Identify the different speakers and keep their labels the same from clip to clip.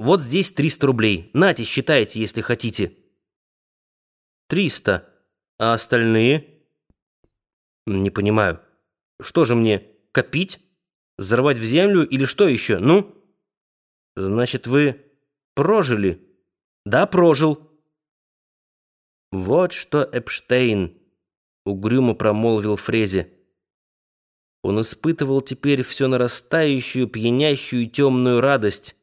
Speaker 1: Вот здесь 300 рублей. Нате, считайте, если хотите». «Триста. А остальные?» «Не понимаю. Что же мне, копить? Зарывать в землю или что еще? Ну?» «Значит, вы прожили?» «Да, прожил». «Вот что Эпштейн», — угрюмо промолвил Фрезе. Он испытывал теперь все нарастающую, пьянящую темную радость.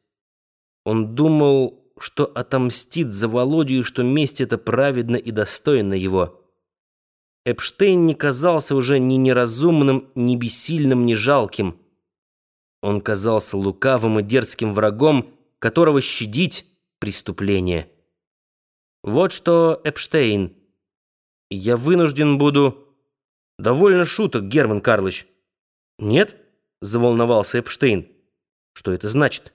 Speaker 1: Он думал, что отомстит за Володю и что месть это праведно и достойно его. Эпштейн не казался уже ни неразумным, ни бессильным, ни жалким. Он казался лукавым и дерзким врагом, которого щадить — преступление. Вот что, Эпштейн, я вынужден буду... Довольно шуток, Герман Карлович. Нет? Заволновался Эпштейн. Что это значит?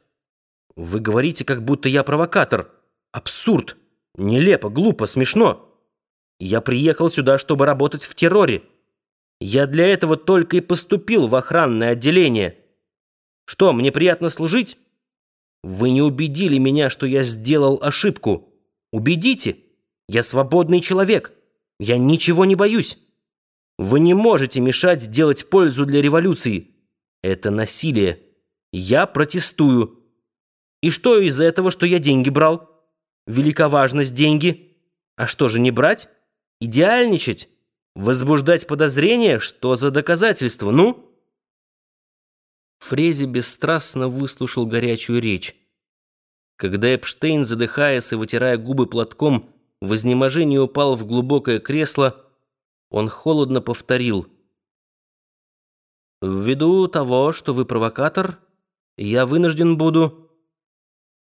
Speaker 1: Вы говорите, как будто я провокатор. Абсурд. Нелепо, глупо, смешно. Я приехал сюда, чтобы работать в терроре. Я для этого только и поступил в охранное отделение. Что, мне приятно служить? Вы не убедили меня, что я сделал ошибку. Убедите. Я свободный человек. Я ничего не боюсь. Вы не можете мешать делать пользу для революции. Это насилие. Я протестую. И что из этого, что я деньги брал? Велика важность деньги. А что же не брать? Идеальничать? Возбуждать подозрения? Что за доказательство? Ну? Фрези бесстрастно выслушал горячую речь. Когда Эпштейн, задыхаясь и вытирая губы платком, в изнеможении упал в глубокое кресло, он холодно повторил. «Ввиду того, что вы провокатор, я вынужден буду...»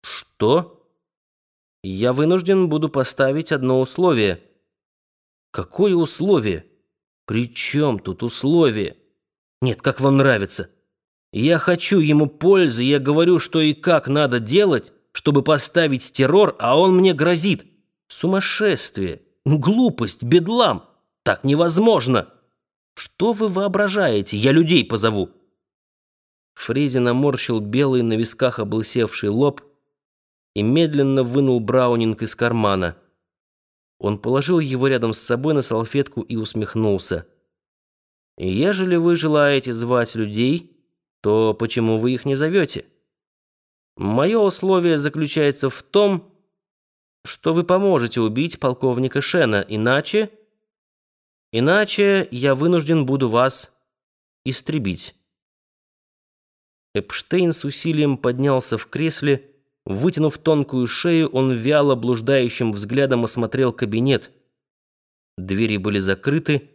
Speaker 1: «Что?» «Я вынужден буду поставить одно условие». «Какое условие? При чем тут условие?» «Нет, как вам нравится. Я хочу ему пользы, я говорю, что и как надо делать, чтобы поставить террор, а он мне грозит. Сумасшествие, глупость, бедлам. Так невозможно. Что вы воображаете? Я людей позову». Фрези наморщил белый на висках облысевший лоб, и медленно вынул Браунинг из кармана. Он положил его рядом с собой на салфетку и усмехнулся. «Ежели вы желаете звать людей, то почему вы их не зовете? Мое условие заключается в том, что вы поможете убить полковника Шена, иначе... Иначе я вынужден буду вас истребить». Эпштейн с усилием поднялся в кресле Вытянув тонкую шею, он вяло блуждающим взглядом осмотрел кабинет. Двери были закрыты,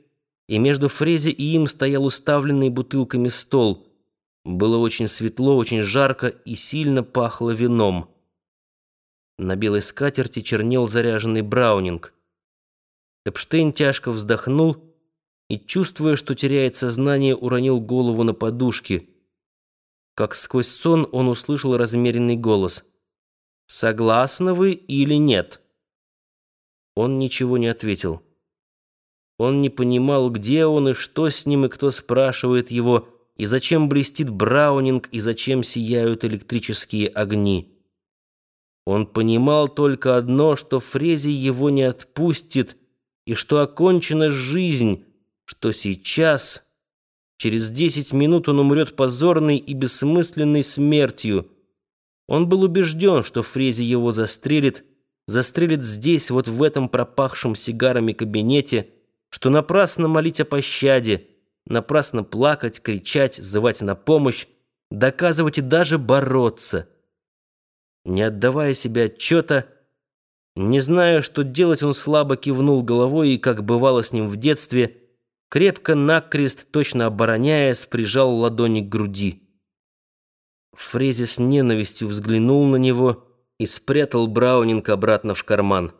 Speaker 1: и между Фрези и им стоял уставленный бутылками стол. Было очень светло, очень жарко и сильно пахло вином. На белой скатерти чернел заряженный браунинг. Эпштейн тяжко вздохнул и, чувствуя, что теряет сознание, уронил голову на подушки. Как сквозь сон он услышал размеренный голос — Согласны вы или нет?» Он ничего не ответил. Он не понимал, где он и что с ним, и кто спрашивает его, и зачем блестит Браунинг, и зачем сияют электрические огни. Он понимал только одно, что Фрези его не отпустит, и что окончена жизнь, что сейчас, через десять минут он умрет позорной и бессмысленной смертью — он был убежден, что Фрези его застрелит, застрелит здесь, вот в этом пропахшем сигарами кабинете, что напрасно молить о пощаде, напрасно плакать, кричать, звать на помощь, доказывать и даже бороться. Не отдавая себе отчета, не зная, что делать, он слабо кивнул головой и, как бывало с ним в детстве, крепко-накрест, точно обороняясь, прижал ладони к груди. Фрези с ненавистью взглянул на него и спрятал Браунинг обратно в карман.